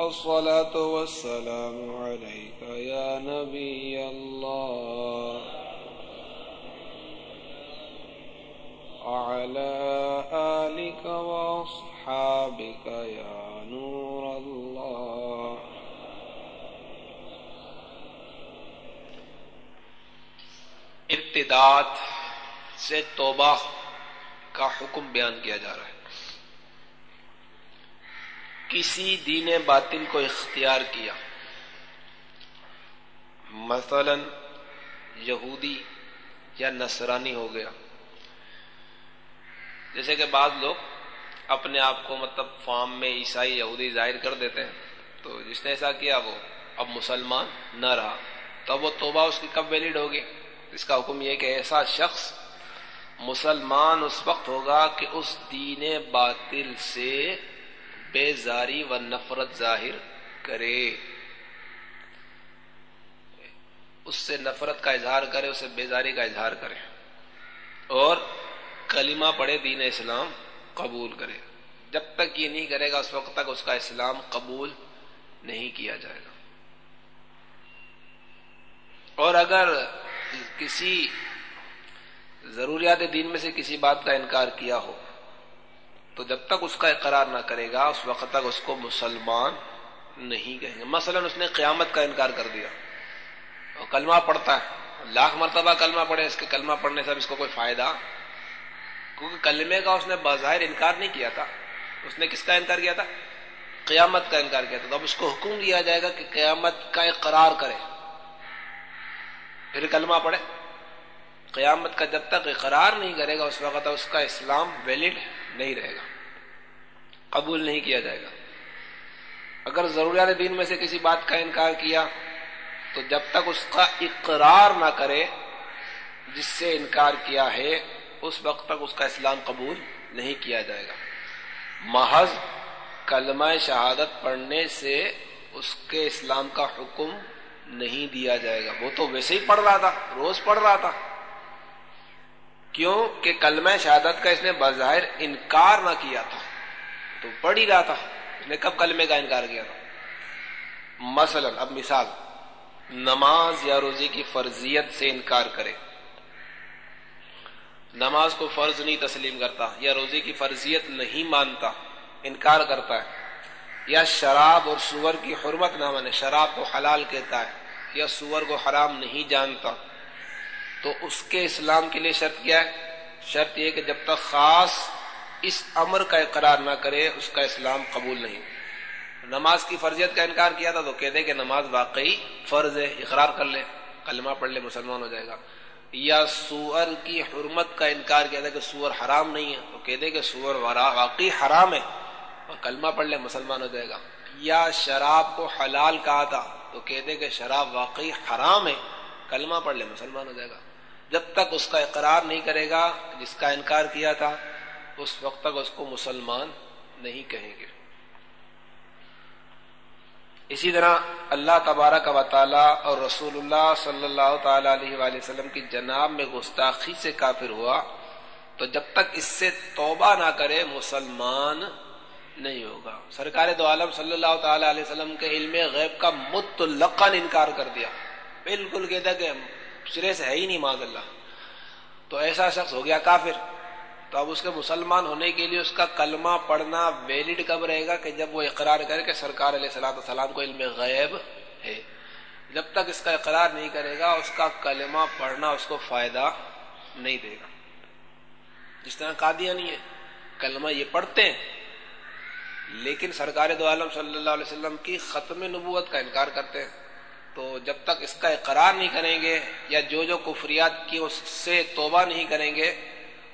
الصلاة والسلام عليك يا نبي الله. وعلى آلك وأصحابك يا نور الله. ارتداد سے توبہ کا حکم بیان کیا جا رہا ہے۔ کسی دین باطل کو اختیار کیا۔ مثلا یہودی یا نصرانی ہو گیا۔ جیسے کہ بعض لوگ اپنے آپ کو مطلب فارم میں عیسائی یہودی ظاہر کر دیتے ہیں۔ تو جس نے ایسا کیا وہ اب مسلمان نہ رہا۔ تو اب وہ توبہ اس کی کب ویلڈ ہوگی؟ اس کا حکم یہ کہ ایسا شخص مسلمان اس وقت ہوگا کہ اس دین باطل سے بیزاری و نفرت ظاہر کرے۔ اس سے نفرت کا اظہار کرے اسے بیزاری کا اظہار کرے۔ اور کلمہ پڑھے دین اسلام قبول کرے۔ جب تک یہ نہیں کرے گا، اس وقت تک اس کا اسلام قبول نہیں کیا جائے گا۔ اور اگر کسی ضروریات دین میں سے کسی بات کا انکار کیا ہو تو جب تک اس کا اقرار نہ کرے گا، اس وقت تک اس کو مسلمان نہیں کہیں گے۔ مثلا اس نے قیامت کا انکار کر دیا۔ اور کلمہ پڑھتا ہے۔ لاکھ مرتبہ کلمہ پڑھے، اس کے کلمہ پڑھنے سے اس کو کوئی فائدہ؟ کیونکہ کلمے کا اس نے بظاہر انکار نہیں کیا تھا۔ اس نے کس کا انکار کیا تھا؟ قیامت کا انکار کیا تھا۔ تو اب اس کو حکم دیا جائے گا کہ قیامت کا اقرار کرے۔ پھر کلمہ پڑھے۔ قیامت کا جب تک اقرار نہیں کرے گا، اس وقت اس کا اسلام ویلڈ نہیں رہے گا۔ قبول نہیں کیا جائے گا۔ اگر ضروریات دین میں سے کسی بات کا انکار کیا، تو جب تک اس کا اقرار نہ کرے، جس سے انکار کیا ہے، اس وقت تک اس کا اسلام قبول نہیں کیا جائے گا۔ محض کلمہ شہادت پڑھنے سے اس کے اسلام کا حکم نہیں دیا جائے گا۔ وہ تو ویسے ہی پڑھ رہا تھا، روز پڑھ رہا تھا۔ کیوں؟ کہ کلمہ شہادت کا اس نے بظاہر انکار نہ کیا تھا۔ تو پڑھ ہی رہا تھا۔ اس نے کب کلمے کا انکار کیا تھا؟ مثلا، اب مثال۔ نماز یا روزی کی فرضیت سے انکار کرے۔ نماز کو فرض نہیں تسلیم کرتا یا روزی کی فرضیت نہیں مانتا، انکار کرتا ہے۔ یا شراب اور سور کی حرمت نہ مانے شراب کو حلال کہتا ہے یا سور کو حرام نہیں جانتا۔ تو اس کے اسلام کے لیے شرط کیا ہے؟ شرط یہ کہ جب تک خاص اس امر کا اقرار نہ کرے، اس کا اسلام قبول نہیں۔ نماز کی فرضیت کا انکار کیا تھا تو کہہ دے کہ نماز واقعی فرض ہے، اقرار کر لے، کلمہ پڑھ لے، مسلمان ہو جائے گا۔ یا سور کی حرمت کا انکار کیا تھا کہ سور حرام نہیں ہے، تو کہہ دے کہ سور واقعی حرام ہے اور کلمہ پڑھ لے، مسلمان ہو جائے گا۔ یا شراب کو حلال کہا تھا تو کہہ دے کہ شراب واقعی حرام ہے، کلمہ پڑھ لے، مسلمان ہو جائے گا۔ جب تک اس کا اقرار نہیں کرے گا، جس کا انکار کیا تھا اس وقت تک اس کو مسلمان نہیں کہیں گے۔ اسی طرح اللہ تبارک و تعالی اور رسول اللہ صلی اللہ تعالی علیہ وآلہ وسلم کی جناب میں گستاخی سے کافر ہوا تو جب تک اس سے توبہ نہ کرے مسلمان نہیں ہوگا۔ سرکار دو عالم صلی اللہ تعالی علیہ وسلم کے علم غیب کا متلقن انکار کر دیا۔ بالکل کہتا کہ سرے سے ہے ہی نہیں معذ اللہ۔ تو ایسا شخص ہو گیا کافر۔ تو اب اس کے مسلمان ہونے کے لیے اس کا کلمہ پڑھنا ویلڈ کب رہے گا کہ جب وہ اقرار کرے کہ سرکار علیہ السلام السلام کو علم غیب ہے؟ جب تک اس کا اقرار نہیں کرے گا، اس کا کلمہ پڑھنا اس کو فائدہ نہیں دے گا۔ جس طرح قادیاں نہیں ہے، کلمہ یہ پڑھتے ہیں، لیکن سرکار دو عالم صلی اللہ علیہ وسلم کی ختم نبوت کا انکار کرتے ہیں۔ تو جب تک اس کا اقرار نہیں کریں گے یا جو جو کفریات کی اس سے توبہ نہیں کریں گے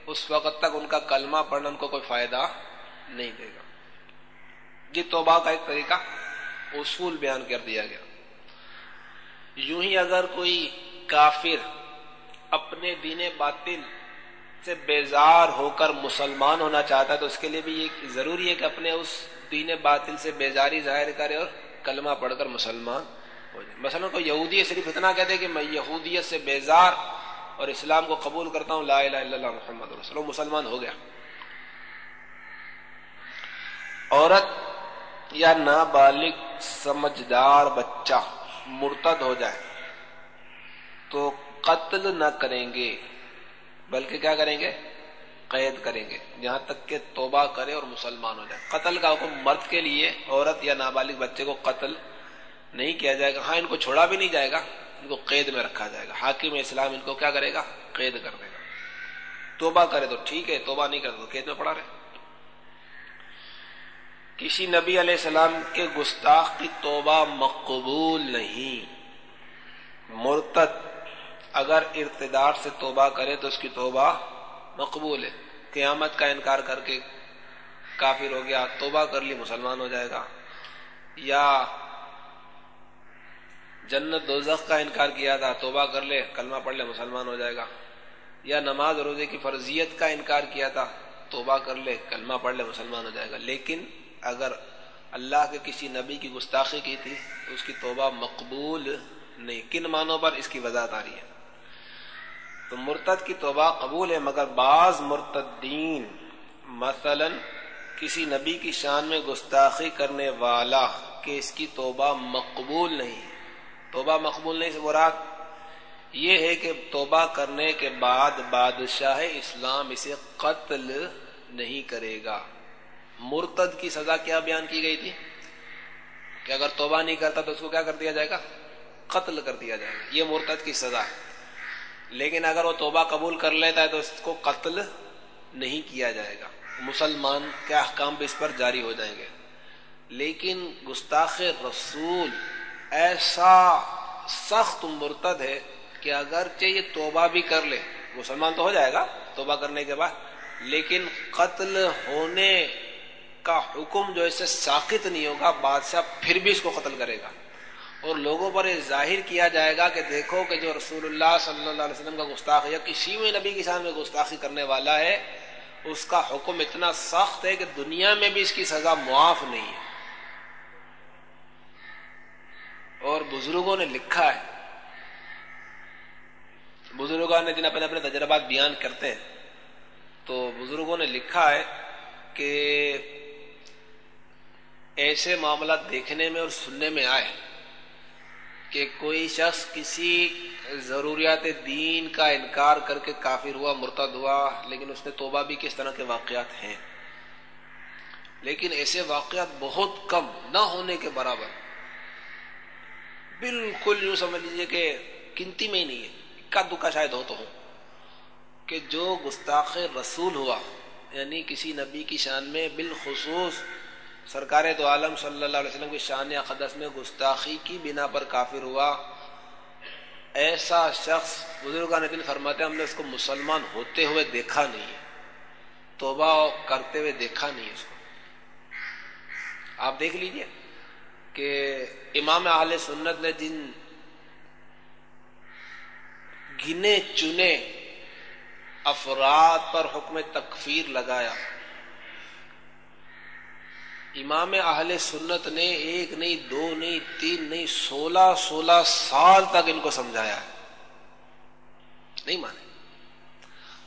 اس وقت تک ان کا کلمہ پڑھنا ان کو کوئی فائدہ نہیں دے گا۔ یہ توبہ کا ایک طریقہ اصول بیان کر دیا گیا۔ یوں ہی اگر کوئی کافر اپنے دین باطل سے بیزار ہو کر مسلمان ہونا چاہتا ہے تو اس کے لیے بھی یہ ضروری ہے کہ اپنے اس دین باطل سے بیزاری ظاہر کرے اور کلمہ پڑھ کر مسلمان ہو جائے۔ مثلا کوئی یہودی صرف اتنا کہتے کہ میں یہودیت سے بیزار اور اسلام کو قبول کرتا ہوں، لا الہ الا اللہ محمد رسول مسلمان ہو گیا۔ عورت یا نابالغ، سمجھدار بچہ مرتد ہو جائے تو قتل نہ کریں گے، بلکہ کیا کریں گے؟ قید کریں گے۔ جہاں تک کہ توبہ کرے اور مسلمان ہو جائے۔ قتل کا حکم مرد کے لیے، عورت یا نابالغ بچے کو قتل نہیں کیا جائے گا۔ ہاں ان کو چھوڑا بھی نہیں جائے گا۔ ان کو قید میں رکھا جائے گا۔ حاکم اسلام ان کو کیا کرے گا؟ قید کر دے گا۔ توبہ کرے تو ٹھیک ہے، توبہ نہیں کرے تو قید میں پڑا رہے۔ کسی نبی علیہ السلام کے گستاخ کی توبہ مقبول نہیں۔ مرتد اگر ارتدار سے توبہ کرے تو اس کی توبہ مقبول ہے۔ قیامت کا انکار کر کے کافر ہو گیا، توبہ کر لی، مسلمان ہو جائے گا۔ یا جنت دوزخ کا انکار کیا تھا، توبہ کر لے، کلمہ پڑھ لے، مسلمان ہو جائے گا۔ یا نماز روزے کی فرضیت کا انکار کیا تھا، توبہ کر لے، کلمہ پڑھ لے، مسلمان ہو جائے گا۔ لیکن اگر اللہ کے کسی نبی کی گستاخی کی تھی، تو اس کی توبہ مقبول نہیں۔ کن معنوں پر؟ اس کی وضاحت آ رہی ہے۔ تو مرتد کی توبہ قبول ہے، مگر بعض مرتدین، مثلا کسی نبی کی شان میں گستاخی کرنے والا، کہ اس کی توبہ مقبول نہیں توبہ مقبول نہیں سے مراد یہ ہے کہ توبہ کرنے کے بعد بادشاہ اسلام اسے قتل نہیں کرے گا۔ مرتد کی سزا کیا بیان کی گئی تھی؟ کہ اگر توبہ نہیں کرتا تو اس کو کیا کر دیا جائے گا؟ قتل کر دیا جائے گا۔ یہ مرتد کی سزا ہے۔ لیکن اگر وہ توبہ قبول کر لیتا ہے تو اس کو قتل نہیں کیا جائے گا۔ مسلمان کے احکام بھی اس پر جاری ہو جائیں گے۔ لیکن گستاخ رسول ایسا سخت مرتد ہے کہ اگر چاہیے توبہ بھی کر لے، مسلمان تو ہو جائے گا توبہ کرنے کے بعد، لیکن قتل ہونے کا حکم جو اسے ساخت نہیں ہوگا، بادشاہ پھر بھی اس کو قتل کرے گا۔ اور لوگوں پر یہ ظاہر کیا جائے گا کہ دیکھو کہ جو رسول اللہ صلی اللہ علیہ وسلم کا گستاخ یا کسی بھی نبی کے سامنے گستاخی کرنے والا ہے، اس کا حکم اتنا سخت ہے کہ دنیا میں بھی اس کی سزا معاف نہیں ہے۔ اور بزرگوں نے لکھا ہے۔ بزرگوں نے جن اپنے اپنے تجربات بیان کرتے ہیں۔ تو بزرگوں نے لکھا ہے کہ ایسے معاملات دیکھنے میں اور سننے میں آئے کہ کوئی شخص کسی ضروریات دین کا انکار کر کے کافر ہوا، مرتد ہوا، لیکن اس نے توبہ بھی کس طرح کے واقعات ہیں؟ لیکن ایسے واقعات بہت کم نہ ہونے کے برابر بالکل یوں سمجھ لیجیے کہ کنتی میں ہی نہیں ہے کا دکا شاید ہو تو ہو کہ جو گستاخ رسول ہوا یعنی کسی نبی کی شان میں بالخصوص سرکار دو عالم صلی اللہ علیہ وسلم کی شان اقدس میں گستاخی کی بنا پر کافر ہوا، ایسا شخص بزرگان دن فرماتے ہم نے اس کو مسلمان ہوتے ہوئے دیکھا نہیں ہے توبہ کرتے ہوئے دیکھا نہیں اس کو۔ آپ دیکھ لیجیے۔ کہ امام اہل سنت نے جن گنے چنے افراد پر حکم تکفیر لگایا، امام اہل سنت نے ایک نہیں، دو نہیں، تین نہیں، سولہ سولہ سال تک ان کو سمجھایا نہیں مانے۔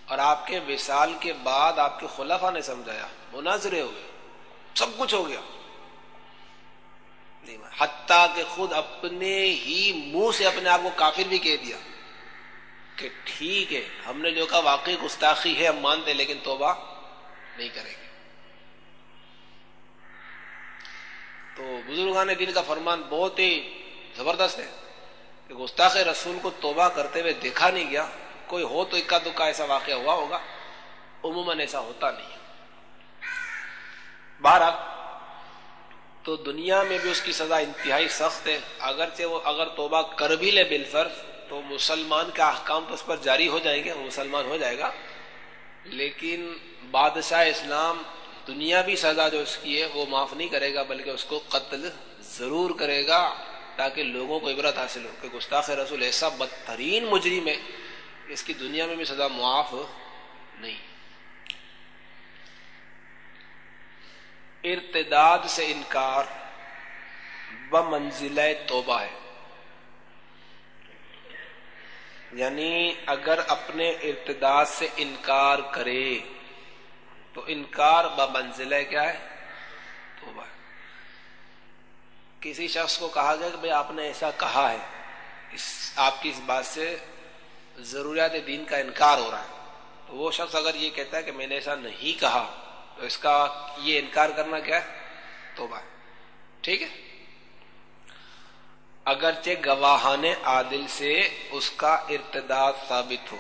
اور آپ کے وصال کے بعد آپ کے خلافہ نے سمجھایا، مناظرے ہو گئے، سب کچھ ہو گیا۔ نہیں حتیٰ کہ خود اپنے ہی منہ سے اپنے آپ کو کافر بھی کہہ دیا کہ ٹھیک ہے، ہم نے جو کہا واقعی گستاخی ہے، ہم مانتے لیکن توبہ نہیں کریں گے۔ تو بزرگان دین کا فرمان بہت ہی زبردست ہے کہ گستاخ رسول کو توبہ کرتے ہوئے دیکھا نہیں گیا۔ کوئی ہو تو اکا دکا ایسا واقعہ ہوا ہوگا۔ عموماً ایسا ہوتا نہیں بارہ تو دنیا میں بھی اس کی سزا انتہائی سخت ہے۔ اگرچہ وہ اگر توبہ کر بھی لے بالفرض تو مسلمان کا احکام تو اس پر جاری ہو جائیں گے، وہ مسلمان ہو جائے گا۔ لیکن بادشاہ اسلام دنیاوی سزا جو اس کی ہے، وہ معاف نہیں کرے گا، بلکہ اس کو قتل ضرور کرے گا تاکہ لوگوں کو عبرت حاصل ہو۔ کہ گستاخ رسول ایسا بدترین مجرم ہے اس کی دنیا میں بھی سزا معاف نہیں۔ ارتداد سے انکار بمنزلہ توبہ ہے۔ یعنی اگر اپنے ارتداد سے انکار کرے تو انکار بمنزلہ کیا ہے؟ توبہ ہے۔ کسی شخص کو کہا گیا کہ بھائی آپ نے ایسا کہا ہے، اس آپ کی اس بات سے ضروریات دین کا انکار ہو رہا ہے۔ تو وہ شخص اگر یہ کہتا ہے کہ میں نے ایسا نہیں کہا تو اس کا یہ انکار کرنا کیا ہے؟ توبہ۔ ہے ٹھیک ہے؟ اگرچہ گواہان عادل سے اس کا ارتداد ثابت ہو،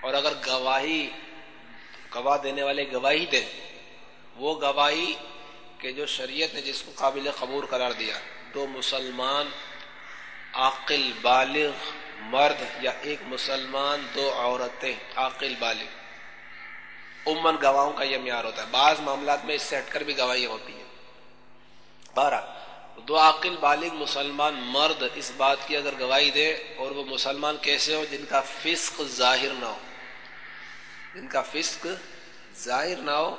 اور اگر گواہی، گواہ دینے والے گواہی دیں وہ گواہی کہ جو شریعت نے جس کو قابل قبول قرار دیا، دو مسلمان، عاقل، بالغ، مرد، یا ایک مسلمان، دو عورتیں، عاقل، بالغ۔ عمن گواہوں کا یہ معیار ہوتا ہے۔ بعض معاملات میں اس سے ہٹ کر بھی گواہی ہوتی ہے۔ بارہ، دو عاقل بالغ مسلمان مرد اس بات کی اگر گواہی دے اور وہ مسلمان کیسے ہو؟ جن کا فسق ظاہر نہ ہو۔ جن کا فسق ظاہر نہ ہو،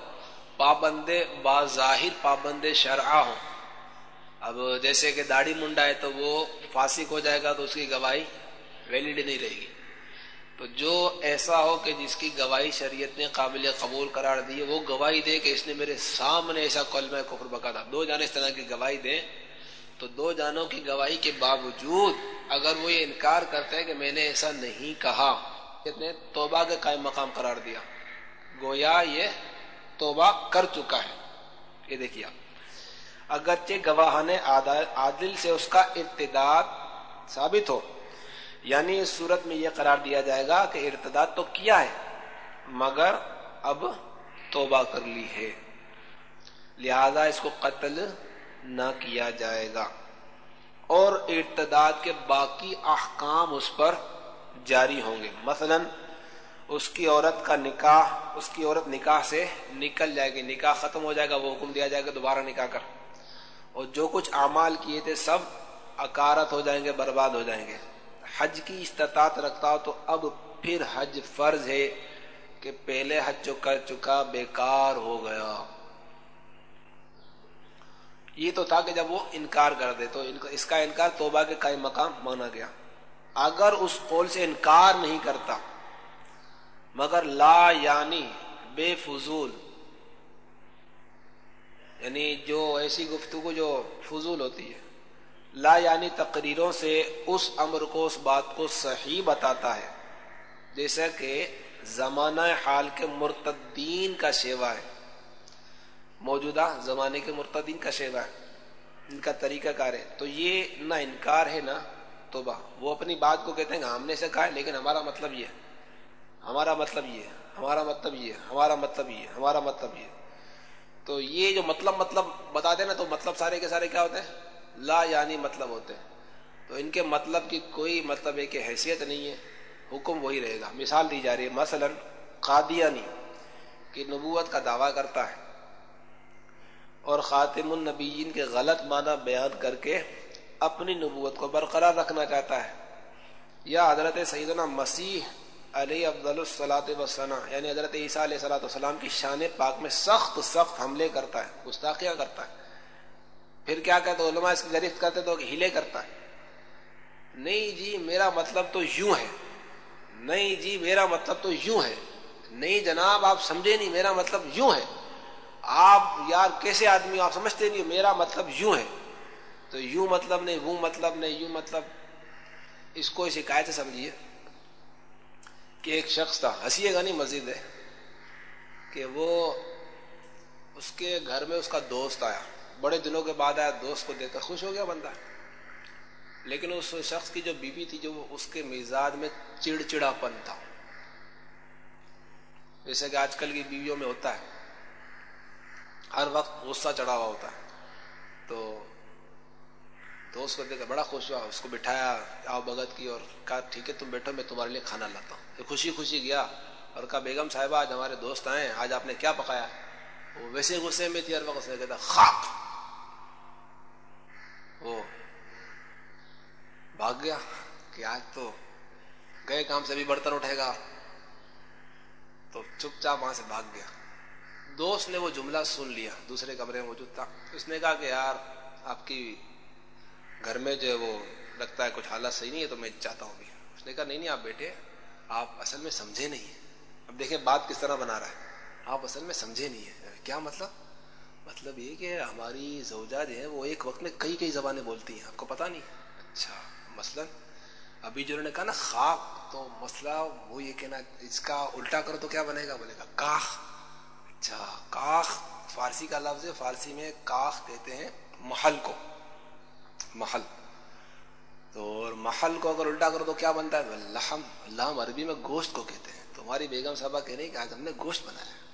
پابند باظاہر، پابند شرع ہو اب جیسے کہ داڑھی منڈا ہے تو وہ فاسق ہو جائے گا تو اس کی گواہی ویلڈ نہیں رہے گی۔ تو جو ایسا ہو کہ جس کی گواہی شریعت نے قابل قبول قرار دی وہ گواہی دے کہ اس نے میرے سامنے ایسا کلمہ کفر بکا تھا۔ دو جانے اس طرح کی گواہی دیں تو دو جانوں کی گواہی کے باوجود اگر وہ یہ انکار کرتے ہیں کہ میں نے ایسا نہیں کہا نے توبہ کے قائم مقام قرار دیا۔ گویا یہ توبہ کر چکا ہے۔ یہ دیکھیے اگرچہ گواہان عادل سے اس کا ارتداد ثابت ہو یعنی اس صورت میں یہ قرار دیا جائے گا کہ ارتداد تو کیا ہے، مگر اب توبہ کر لی ہے۔ لہذا اس کو قتل نہ کیا جائے گا۔ اور ارتداد کے باقی احکام اس پر جاری ہوں گے۔ مثلا، اس کی عورت کا نکاح، اس کی عورت نکاح سے نکل جائے گی، نکاح ختم ہو جائے گا، وہ حکم دیا جائے گا دوبارہ نکاح کر اور جو کچھ اعمال کیے تھے، سب اکارت ہو جائیں گے، برباد ہو جائیں گے۔ حج کی استطاعت رکھتا ہو تو اب پھر حج فرض ہے کہ پہلے حج جو کر چکا بیکار ہو گیا۔ یہ تو تھا کہ جب وہ انکار کر دے تو اس کا انکار توبہ کے قائم مقام مانا گیا۔ اگر اس قول سے انکار نہیں کرتا، مگر لا یعنی بے فضول یعنی جو ایسی گفتگو جو فضول ہوتی ہے لا یعنی تقریروں سے اس امر کو، اس بات کو صحیح بتاتا ہے۔ جیسا کہ زمانہ حال کے مرتدین کا شیوا ہے۔ موجودہ زمانے کے مرتدین کا شیوا ہے۔ ان کا طریقہ کار ہے۔ تو یہ نہ انکار ہے نہ توبہ۔ وہ اپنی بات کو کہتے ہیں کہ ہم نے سے کہا ہے، لیکن ہمارا مطلب یہ ہمارا مطلب یہ ہمارا مطلب یہ ہمارا مطلب یہ ہمارا مطلب یہ تو یہ جو مطلب مطلب بتا دیں نا، تو مطلب سارے کے سارے کیا ہوتے ہیں؟ لا یعنی مطلب ہوتے ہیں۔ تو ان کے مطلب کی کوئی مطلب ہے کہ حیثیت نہیں ہے، حکم وہی رہے گا۔ مثال دی جا رہی ہے، مثلا قادیانی کہ نبوت کا دعویٰ کرتا ہے اور خاتم النبیین کے غلط معنی بیان کر کے اپنی نبوت کو برقرار رکھنا چاہتا ہے۔ یا حضرت سیدنا مسیح علیہ افضل الصلاۃ وسلم یعنی حضرت عیسیٰ علیہ صلاۃ والسلام کی شان پاک میں سخت سخت حملے کرتا ہے، گستاخیاں کرتا ہے۔ پھر کیا کہتے علماء اس کی ضریف کرتے تو ہیلے کرتا ہے۔ نہیں جی میرا مطلب تو یوں ہے۔ نہیں جی میرا مطلب تو یوں ہے۔ نہیں جناب، آپ سمجھے نہیں، میرا مطلب یوں ہے۔ آپ یار کیسے آدمی، آپ سمجھتے نہیں میرا مطلب یوں ہے۔ تو یوں مطلب نہیں، وہ مطلب نہیں، یوں مطلب۔ اس کو شکایت سمجھیے کہ ایک شخص تھا ہنسی گا نہیں مسجد ہے، کہ وہ اس کے گھر میں اس کا دوست آیا۔ بڑے دنوں کے بعد آیا، دوست کو دیکھ کر خوش ہو گیا بندہ۔ لیکن اس شخص کی جو بیوی تھی، جو اس کے مزاج میں چڑچڑا پن تھا۔ جیسے کہ آج کل کی بیویوں میں ہوتا ہے، ہر وقت غصہ چڑھا ہوا ہوتا ہے۔ تو دوست کو دیکھ کر بڑا خوش ہوا، اس کو بٹھایا، آؤ بگت کی، اور کہا، ٹھیک ہے، تم بیٹھو، میں تمہارے لیے کھانا لاتا ہوں۔ خوشی خوشی گیا، اور کہا، بیگم صاحبہ، آج ہمارے دوست آئے ہیں، آج آپ نے کیا پکایا؟ وہ ویسے غصے میں تھی، ہر وقت نے کہتا خاک۔ وہ بھاگ گیا کہ آج تو گئے کام سے بھی برتن اٹھے گا۔ تو چپ چاپ وہاں سے بھاگ گیا۔ دوست نے وہ جملہ سن لیا، دوسرے کمرے میں موجود تھا۔ اس نے کہا کہ یار، آپ کی گھر میں جو ہے وہ لگتا ہے کچھ حالت صحیح نہیں ہے تو میں چاہتا ہوں بھی۔ اس نے کہا، نہیں نہیں، آپ بیٹے، آپ اصل میں سمجھے نہیں ہیں۔ اب دیکھیں، بات کس طرح بنا رہا ہے۔ آپ اصل میں سمجھے نہیں ہیں۔ کیا مطلب؟ مطلب یہ کہ ہماری زوجہ جو ہے وہ ایک وقت میں کئی کئی زبانیں بولتی ہیں آپ کو پتا نہیں۔ اچھا۔ مثلا ابھی جو انہوں نے کہا نا خواب تو مسئلہ وہ یہ کہنا اس کا الٹا کرو تو کیا بنے گا؟ بولے گا کاخ۔ اچھا۔ کاخ فارسی کا لفظ ہے فارسی میں کاخ کہتے ہیں محل کو۔ محل۔ تو اور محل کو اگر الٹا کرو تو کیا بنتا ہے؟ لحم۔ لحم عربی میں گوشت کو کہتے ہیں۔ تو ہماری بیگم صاحبہ کہہ رہی کہ آج ہم نے گوشت بنایا۔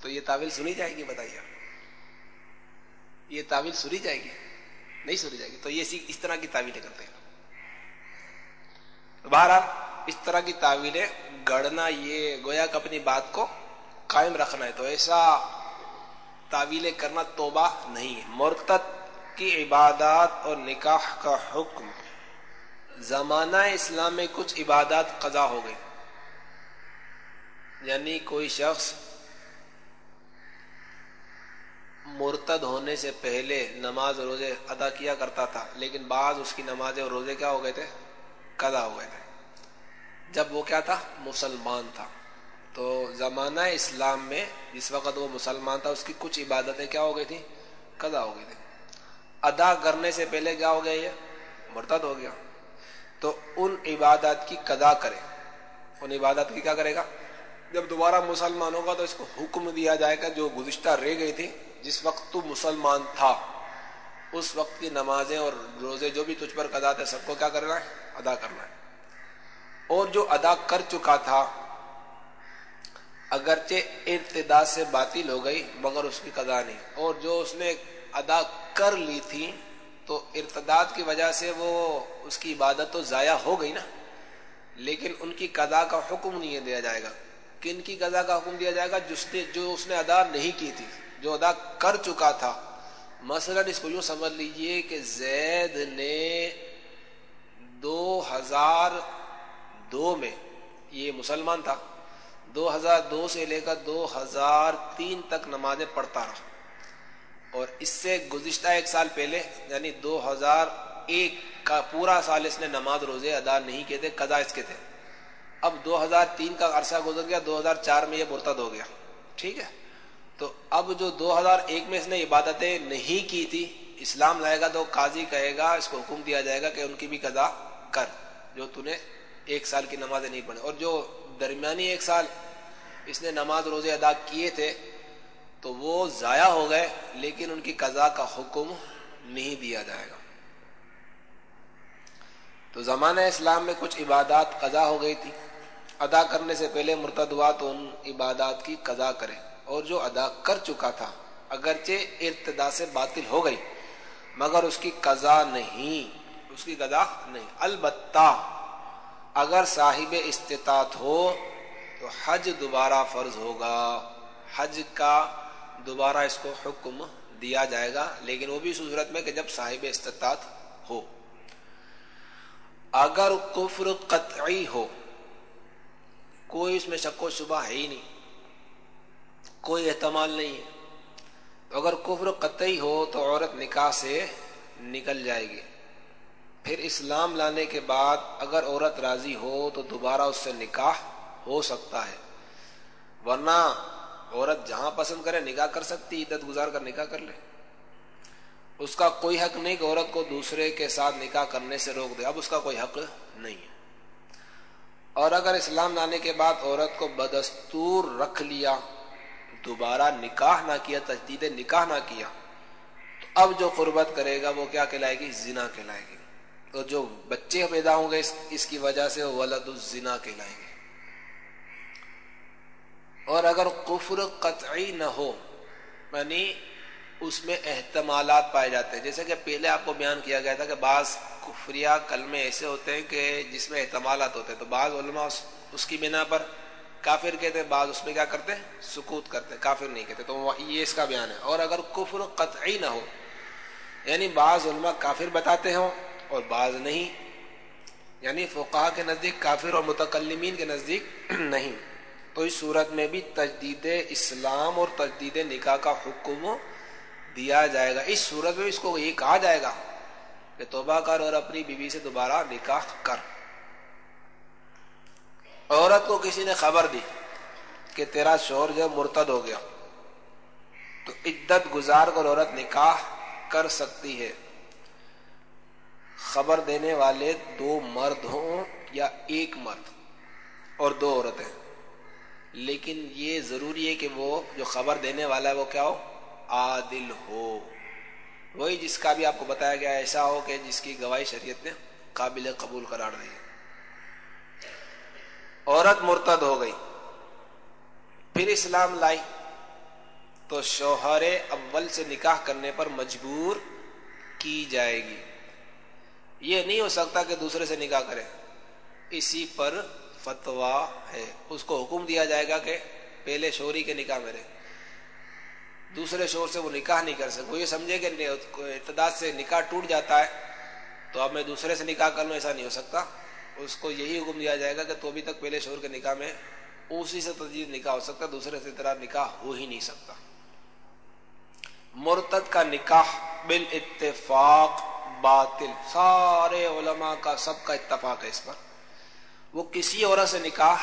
تو یہ تعویل سنی جائے گی بتائیے یہ تعویل سنی جائے گی؟ نہیں سنی جائے گی۔ تو یہ اس طرح کی تعویلیں کرتے ہیں۔ بہرحال اس طرح کی تعویلیں گڑنا یہ گویا کہ اپنی بات کو قائم رکھنا ہے۔ تو ایسا تعویلیں کرنا توبہ نہیں ہے۔ مرتد کی عبادات اور نکاح کا حکم۔ زمانہ اسلام میں کچھ عبادات قضا ہو گئی۔ یعنی کوئی شخص مرتد ہونے سے پہلے نماز اور روزے ادا کیا کرتا تھا، لیکن بعض اس کی نمازیں اور روزے کیا ہو گئے تھے؟ قضا ہو گئے تھے۔ جب وہ کیا تھا؟ مسلمان تھا۔ تو زمانہ اسلام میں جس وقت وہ مسلمان تھا، اس کی کچھ عبادتیں کیا ہو گئی تھی قضا ہو گئی تھی ادا کرنے سے پہلے کیا ہو گیا یہ؟ مرتد ہو گیا۔ تو ان عبادات کی قضا کرے۔ ان عبادت کی کیا کرے گا؟ جب دوبارہ مسلمان ہوگا تو اس کو حکم دیا جائے گا، جو گزشتہ رہ گئی تھی جس وقت تو مسلمان تھا، اس وقت کی نمازیں اور روزے جو بھی تجھ پر قضا تھے، سب کو کیا کرنا ہے؟ ادا کرنا ہے۔ اور جو ادا کر چکا تھا، اگرچہ ارتدا سے باطل ہو گئی، مگر اس کی قضا نہیں۔ اور جو اس نے ادا کر لی تھی، تو ارتداد کی وجہ سے وہ اس کی عبادت تو ضائع ہو گئی نا۔ لیکن ان کی قضا کا حکم نہیں دیا جائے گا۔ کن کی قضا کا حکم دیا جائے گا؟ جس نے جو اس نے ادا نہیں کی تھی۔ جو ادا کر چکا تھا۔ مثلا اس کو یوں سمجھ لیجیے کہ زید نے دو ہزار دو میں یہ مسلمان تھا۔ دو ہزار دو سے لے کر دو ہزار تین تک نمازیں پڑھتا رہا۔ اور اس سے گزشتہ ایک سال پہلے یعنی دو ہزار ایک کا پورا سال اس نے نماز روزے ادا نہیں کیے تھے، قضا اس کے تھے۔ اب دو ہزار تین کا عرصہ گزر گیا، دو ہزار چار میں یہ مرتد ہو گیا۔ ٹھیک ہے؟ تو اب جو دو ہزار ایک میں اس نے عبادتیں نہیں کی تھی، اسلام لائے گا تو قاضی کہے گا، اس کو حکم دیا جائے گا کہ ان کی بھی قضا کر، جو تو نے ایک سال کی نمازیں نہیں پڑھی۔ اور جو درمیانی ایک سال اس نے نماز روزے ادا کیے تھے، تو وہ ضائع ہو گئے، لیکن ان کی قضا کا حکم نہیں دیا جائے گا۔ تو زمانہ اسلام میں کچھ عبادات قضا ہو گئی تھی۔ ادا کرنے سے پہلے مرتد ہوا تو ان عبادات کی قضا کرے اور جو ادا کر چکا تھا، اگرچہ ارتدا سے باطل ہو گئی، مگر اس کی قضا نہیں، اس کی قضا نہیں۔ البتہ اگر صاحب استطاعت ہو تو حج دوبارہ فرض ہوگا۔ حج کا دوبارہ اس کو حکم دیا جائے گا، لیکن وہ بھی اس صورت میں کہ جب صاحب استطاعت ہو۔ اگر کفر قطعی ہو، کوئی اس میں شک و شبہ ہے ہی نہیں۔ کوئی احتمال نہیں ہے۔ اگر کفر قطعی ہو تو عورت نکاح سے نکل جائے گی۔ پھر اسلام لانے کے بعد اگر عورت راضی ہو تو دوبارہ اس سے نکاح ہو سکتا ہے۔ ورنہ عورت جہاں پسند کرے نکاح کر سکتی، عدت گزار کر نکاح کر لے۔ اس کا کوئی حق نہیں کہ عورت کو دوسرے کے ساتھ نکاح کرنے سے روک دے۔ اب اس کا کوئی حق نہیں ہے۔ اور اگر اسلام لانے کے بعد عورت کو بدستور رکھ لیا دوبارہ نکاح نہ کیا، تجدید نکاح نہ کیا۔ تو اب جو قربت کرے گا، وہ کیا کہلائے گی؟ زنا کہلائے گی۔ تو جو بچے پیدا ہوں گے، اس اس کی وجہ سے ولد الزنا کہلائیں گے اور اگر کفر قطعی نہ ہو یعنی اس میں احتمالات پائے جاتے ہیں۔ جیسے کہ پہلے آپ کو بیان کیا گیا تھا کہ بعض کفریہ کلمے ایسے ہوتے ہیں کہ جس میں احتمالات ہوتے ہیں۔ تو بعض علماء اس کی بنا پر کافر کہتے ہیں، بعض اس میں کیا کرتے ہیں؟ سکوت کرتے ہیں، کافر نہیں کہتے، تو یہ اس کا بیان ہے۔ اور اگر کفر قطعی نہ ہو یعنی بعض علماء کافر بتاتے ہوں اور بعض نہیں یعنی فقہ کے نزدیک کافر اور متکلمین کے نزدیک نہیں۔ تو اس صورت میں بھی تجدید اسلام اور تجدید نکاح کا حکم دیا جائے گا۔ اس صورت میں اس کو یہ کہا جائے گا کہ توبہ کر اور اپنی بیوی سے دوبارہ نکاح کر۔ عورت کو کسی نے خبر دی کہ تیرا شور جو مرتد ہو گیا، تو عدت گزار کر عورت نکاح کر سکتی ہے۔ خبر دینے والے دو مرد ہوں یا ایک مرد اور دو عورتیں۔ لیکن یہ ضروری ہے کہ وہ جو خبر دینے والا ہے وہ کیا ہو؟ عادل ہو۔ وہی جس کا بھی آپ کو بتایا گیا، ایسا ہو کہ جس کی گواہی شریعت نے قابل قبول قرار دی۔ عورت مرتد ہو گئی۔ پھر اسلام لائی۔ تو شوہر اول سے نکاح کرنے پر مجبور کی جائے گی۔ یہ نہیں ہو سکتا کہ دوسرے سے نکاح کرے۔ اسی پر فتوا ہے۔ اس کو حکم دیا جائے گا کہ پہلے شوری کے نکاح میں رہے۔ دوسرے شور سے وہ نکاح نہیں کر سکتے وہ یہ سمجھے کہ ابتدا سے نکاح ٹوٹ جاتا ہے۔ تو اب میں دوسرے سے نکاح کر لوں، ایسا نہیں ہو سکتا۔ اس کو یہی حکم دیا جائے گا کہ تو ابھی تک پہلے شور کے نکاح میں اسی سے تجدید نکاح ہو سکتا، دوسرے سے طرح نکاح ہو ہی نہیں سکتا۔ مرتد کا نکاح بال اتفاق باطل۔ سارے علماء کا، سب کا اتفاق ہے اس پر۔ وہ کسی عورت سے نکاح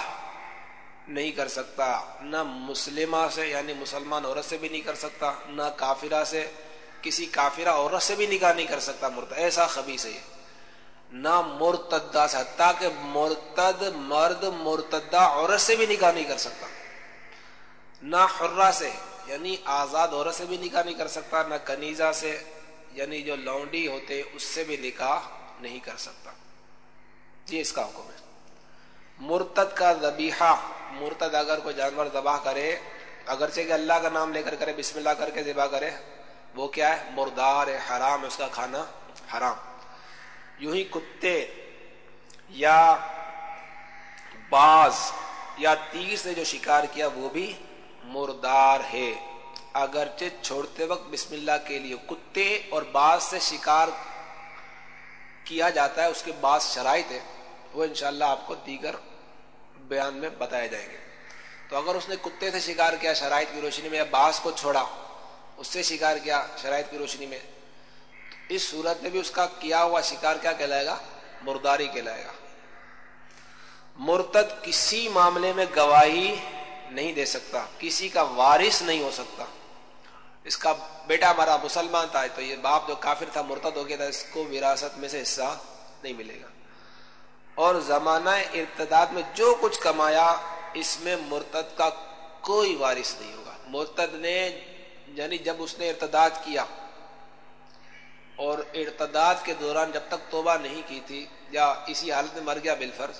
نہیں کر سکتا، نہ مسلمہ سے یعنی مسلمان عورت سے بھی نہیں کر سکتا، نہ کافرہ سے، کسی کافرہ عورت سے بھی نکاح نہیں کر سکتا مرتد۔ ایسا خبی سے نہ مرتدہ سے، حتیٰ کہ مرتد مرد مرتدہ عورت سے بھی نکاح نہیں کر سکتا۔ نہ حرہ سے یعنی آزاد عورت سے بھی نکاح نہیں کر سکتا، نہ کنیزہ سے یعنی جو لونڈی ہوتے اس سے بھی نکاح نہیں کر سکتا۔ جی اس کا حکم ہے۔ مرتد کا ذبیحہ، مرتد اگر کوئی جانور ذبح کرے، اگرچہ کہ اللہ کا نام لے کر کرے، بسم اللہ کر کے ذبح کرے، وہ کیا ہے؟ مردار ہے، حرام ہے اس کا کھانا، حرام۔ یوں ہی کتے یا باز یا تیر سے جو شکار کیا وہ بھی مردار ہے۔ اگرچہ چھوڑتے وقت بسم اللہ کے لیے کتے اور باز سے شکار کیا جاتا ہے، اس کے بعض شرائط ہے وہ انشاءاللہ آپ کو دیگر بیان میں بتائے جائیں گے۔ تو اگر اس نے کتے سے شکار کیا شرائط کی روشنی میں یا باس کو چھوڑا، اس سے شکار کیا شرائط کی روشنی میں اس صورت میں بھی اس کا کیا ہوا شکار کیا کہلائے گا؟ مرداری کہلائے گا۔ مرتد کسی معاملے میں گواہی نہیں دے سکتا، کسی کا وارث نہیں ہو سکتا۔ اس کا بیٹا ہمارا مسلمان تھا، تو یہ باپ جو کافر تھا، مرتد ہو گیا تھا، اس کو وراثت میں سے حصہ نہیں ملے گا۔ اور زمانہ ارتداد میں جو کچھ کمایا، اس میں مرتد کا کوئی وارث نہیں ہوگا۔ مرتد نے یعنی جب اس نے ارتداد کیا اور ارتداد کے دوران جب تک توبہ نہیں کی تھی یا اسی حالت میں مر گیا بالفرض،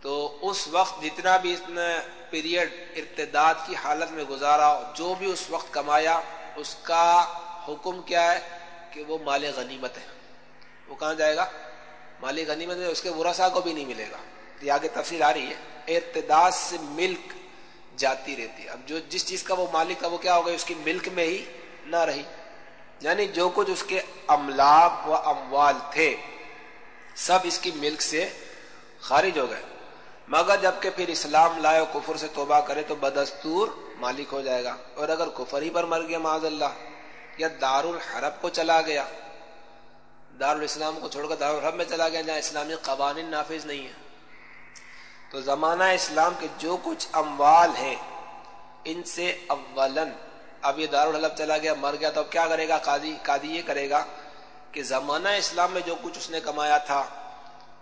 تو اس وقت جتنا بھی اس نے پیریڈ ارتداد کی حالت میں گزارا، جو بھی اس وقت کمایا، اس کا حکم کیا ہے کہ وہ مال غنیمت ہے۔ وہ کہاں جائے گا؟ مالی غنیمت میں، اس کے ورثا کو بھی نہیں ملے گا۔ یہ آگے تفصیل آ رہی ہے۔ ارتداد سے ملک جاتی رہتی ہے۔ اب جو جس چیز کا وہ مالک تھا وہ کیا ہو گئی اس کی ملک میں ہی نہ رہی۔ یعنی جو کچھ اس کے املاک و اموال تھے، سب اس کی ملک سے خارج ہو گئے۔ مگر جبکہ پھر اسلام لائے اور کفر سے توبہ کرے تو بدستور مالک ہو جائے گا۔ اور اگر کفر ہی پر مر گیا معذ اللہ، یا دار الحرب کو چلا گیا۔ دارالاسلام کو چھوڑ کر دارالحرب میں چلا گیا، جہاں اسلامی قوانین نافذ نہیں ہے تو زمانہ اسلام کے جو کچھ اموال ہیں، ان سے اولن اب یہ دارالحلب چلا گیا، مر گیا، تو اب کیا کرے گا؟ قاضی قاضی یہ کرے گا کہ زمانہ اسلام میں جو کچھ اس نے کمایا تھا،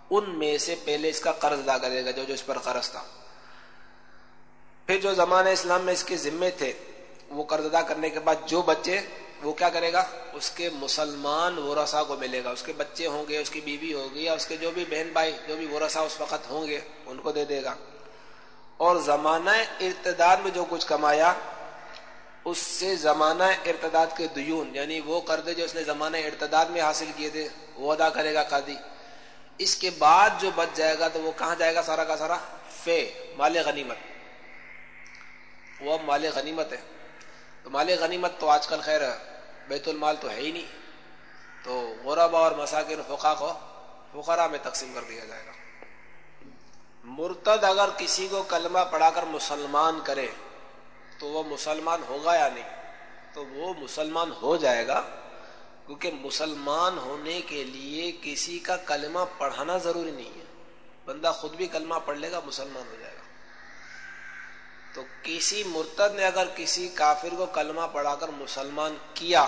ان میں سے پہلے اس کا قرض ادا کرے گا، جو جو اس پر قرض تھا۔ پھر جو زمانہ اسلام میں اس کے ذمے تھے، وہ قرض ادا کرنے کے بعد جو بچے، وہ کیا کرے گا؟ اس کے مسلمان ورثا کو ملے گا۔ اس کے بچے ہوں گے، اس کی بیوی ہوگی یا اس کے جو بھی بہن بھائی، جو بھی ورثا اس وقت ہوں گے، ان کو دے دے گا۔ اور زمانہ ارتداد میں جو کچھ کمایا اس سے زمانہ ارتداد کے دیون یعنی وہ قرضے جو اس نے زمانہ ارتداد میں حاصل کیے تھے، وہ ادا کرے گا قاضی۔ اس کے بعد جو بچ جائے گا تو وہ کہاں جائے گا؟ سارا کا سارا فے، مال غنیمت۔ وہ اب مال غنیمت ہے۔ تو مال غنیمت تو آج کل خیر بیت المال تو ہے ہی نہیں۔ تو غربا اور مساکر فقا کو فقرا میں تقسیم کر دیا جائے گا۔ مرتد اگر کسی کو کلمہ پڑھا کر مسلمان کرے تو وہ مسلمان ہوگا یا نہیں؟ تو وہ مسلمان ہو جائے گا، کیونکہ مسلمان ہونے کے لیے کسی کا کلمہ پڑھانا ضروری نہیں ہے۔ بندہ خود بھی کلمہ پڑھ لے گا، مسلمان ہو جائے گا۔ تو کسی مرتد نے اگر کسی کافر کو کلمہ پڑھا کر مسلمان کیا،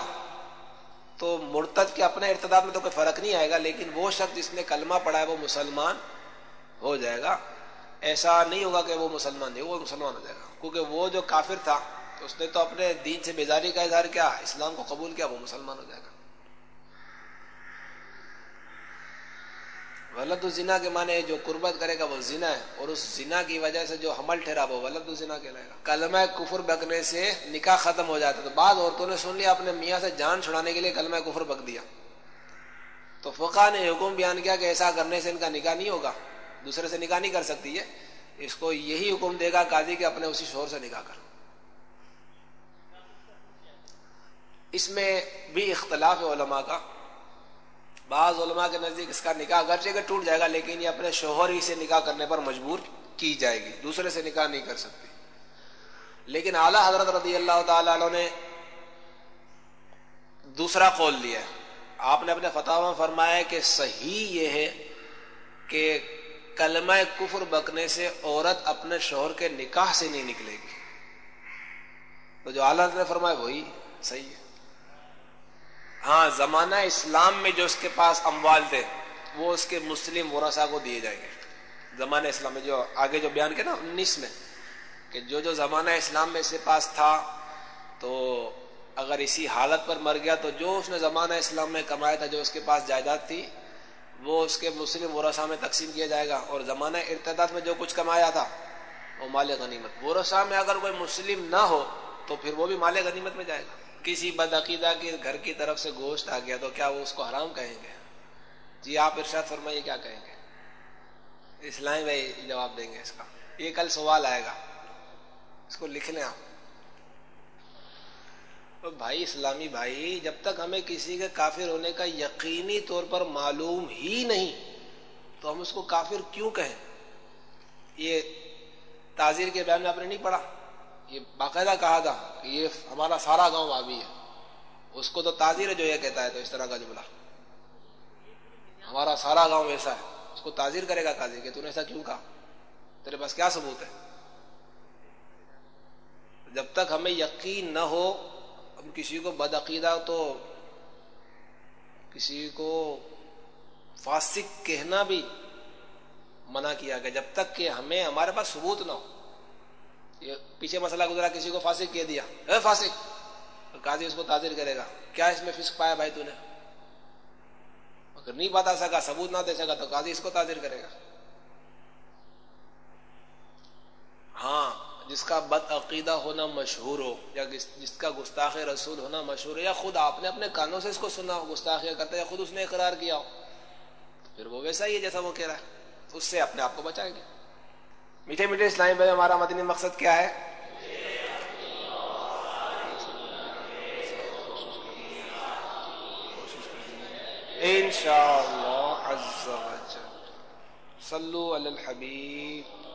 تو مرتد کے اپنے ارتداد میں تو کوئی فرق نہیں آئے گا، لیکن وہ شخص جس نے کلمہ پڑھا ہے وہ مسلمان ہو جائے گا۔ ایسا نہیں ہوگا کہ وہ مسلمان نہیں، وہ مسلمان ہو جائے گا۔ کیونکہ وہ جو کافر تھا، اس نے تو اپنے دین سے بیزاری کا اظہار کیا، اسلام کو قبول کیا، وہ مسلمان ہو جائے گا۔ ولد الزنا کے معنی جو قربت کرے گا، وہ زنا ہے۔ اور اس زنا کی وجہ سے جو حمل ٹھہرا، وہ ولد الزنا کہلائے گا۔ کلمہ کفر بکنے سے نکاح ختم ہو جاتا تو بعض عورتوں نے سن لیا، اپنے میاں سے جان چھڑانے کے لیے کلمہ کفر بک دیا۔ تو فقہ نے حکم بیان کیا کہ ایسا کرنے سے ان کا نکاح نہیں ہوگا۔ دوسرے سے نکاح نہیں کر سکتی ہے، اس کو یہی حکم دے گا قاضی کے اپنے اسی شور سے نکاح کر اس میں بھی اختلاف ہے علماء کا۔ بعض علماء کے نزدیک اس کا نکاح اگرچہ کہ ٹوٹ جائے گا، لیکن یہ اپنے شوہر ہی سے نکاح کرنے پر مجبور کی جائے گی۔ دوسرے سے نکاح نہیں کر سکتی۔ لیکن اعلی حضرت رضی اللہ تعالی عنہ نے دوسرا قول لیا آپ نے اپنے فتح میں فرمایا کہ صحیح یہ ہے کہ کلمہ کفر بکنے سے عورت اپنے شوہر کے نکاح سے نہیں نکلے گی۔ تو جو اعلیٰ نے فرمایا وہی صحیح ہے۔ ہاں زمانہ اسلام میں جو اس کے پاس اموال تھے، وہ اس کے مسلم ورثا کو دیے جائیں گے۔ زمانہ اسلام میں جو آگے جو بیان کیا نا، انیس میں، کہ جو جو زمانہ اسلام میں اس کے پاس تھا، تو اگر اسی حالت پر مر گیا، تو جو اس نے زمانہ اسلام میں کمایا تھا، جو اس کے پاس جائیداد تھی وہ اس کے مسلم ورثا میں تقسیم کیا جائے گا اور زمانہ ارتداد میں جو کچھ کمایا تھا، وہ مال غنیمت۔ ورثا میں اگر کوئی مسلم نہ ہو، تو پھر وہ بھی مال غنیمت میں جائے گا۔ کسی بدعقیدہ کے گھر کی طرف سے گوشت آ گیا تو کیا وہ اس کو حرام کہیں گے؟ جی آپ ارشاد فرمائیے کیا کہیں گے؟ اسلامی بھائی جواب دیں گے اس کا۔ یہ کل سوال آئے گا۔ اس کو لکھ لیں آپ۔ تو بھائی اسلامی بھائی، جب تک ہمیں کسی کے کافر ہونے کا یقینی طور پر معلوم ہی نہیں، تو ہم اس کو کافر کیوں کہیں؟ یہ تاجر کے بیان میں آپ نے نہیں پڑھا؟ یہ باقاعدہ کہا تھا کہ یہ ہمارا سارا گاؤں بھابھی ہے۔ اس کو تو تاجر ہے جو یہ کہتا ہے، تو اس طرح کا جملہ۔ ہمارا سارا گاؤں ایسا ہے۔ اس کو تاجر کرے گا قاضی کہ تو نے ایسا کیوں کہا؟ تیرے پاس کیا ثبوت ہے؟ جب تک ہمیں یقین نہ ہو کسی کو بدعقیدہ تو کسی کو فاسق کہنا بھی منع کیا گیا، جب تک کہ ہمیں ہمارے پاس ثبوت نہ ہو۔ یہ پیچھے مسئلہ گزرا، کسی کو فاسق کہہ دیا۔ اے فاسق قاضی اس کو تعزیر کرے گا۔ کیا اس میں فسق پایا بھائی تو نے؟ اگر نہیں بتا سکا، ثبوت نہ دے سکا تو قاضی اس کو تعزیر کرے گا۔ ہاں جس کا بد عقیدہ ہونا مشہور ہو، یا جس کا گستاخ رسول ہونا مشہور ہو، یا خود آپ نے اپنے کانوں سے اس کو سنا ہو گستاخیہ کرتا یا خود اس نے اقرار کیا ہو، پھر وہ ویسا ہی ہے جیسا وہ کہہ رہا ہے۔ اس سے اپنے آپ کو بچائیں گے میٹھے میٹھے اسلامی بھائی، ہمارا مدنی مقصد کیا ہے؟ ان شاء اللہ صلو علی الحبیب۔